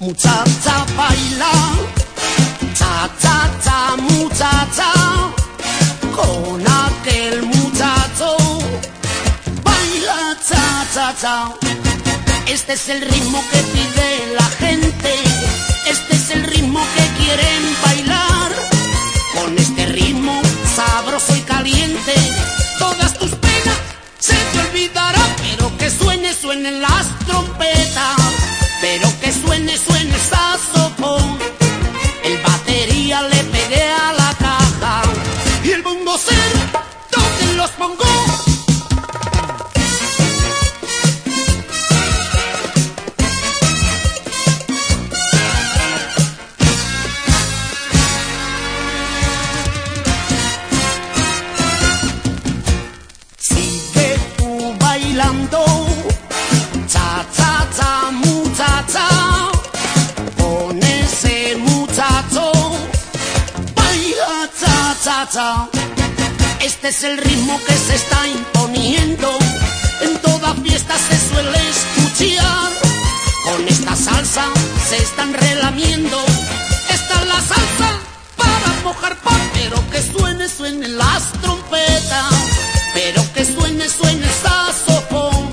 baila, cha cha cha muchacha, con aquel muchacho, baila cha cha cha. Este es el ritmo que pide la gente, este es el ritmo que quieren bailar. Con este ritmo sabroso y caliente, todas tus penas se te olvidarán, pero que suene, suenen las trompetas, pero que suene, suene donde los pongo. Sigue tú bailando, cha cha cha muchacha, con ese muchacho, baila cha cha cha. Este es el ritmo que se está imponiendo, en toda fiesta se suele escuchar. Con esta salsa se están relamiendo, esta es la salsa para mojar pan, pero que suene, suenen las trompetas, pero que suene, suene el saxofón.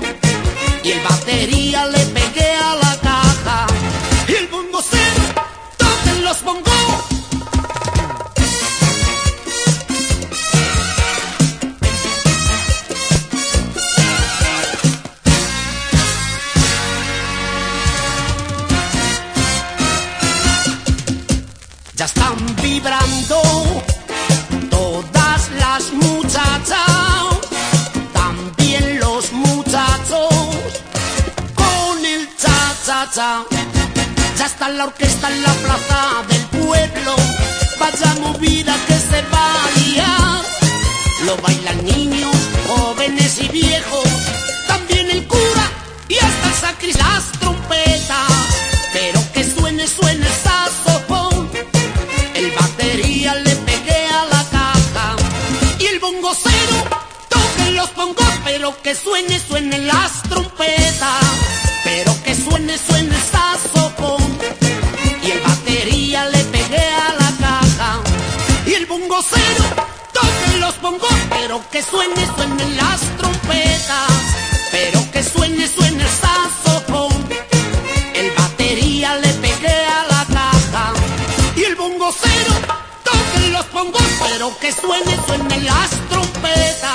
Y el batería le pegué a la caja, y el bombocero, ¿dónde los pongo? Cha cha cha. Ya está la orquesta en la plaza del pueblo, vaya movida que se va a liar. Lo bailan niños, jóvenes y viejos, también el cura y hasta el las trompetas, pero que suene, suene el saxofón. El batería le pegué a la caja y el bongocero toque los bongos, pero que suene, suenen las trompetas, y el bongocero toque los bongos, pero que suene, suenen las trompetas, pero que suene, suene el saxofón. El batería le pegué a la caja y el bongocero toque los bongos, pero que suene, suenen las trompetas,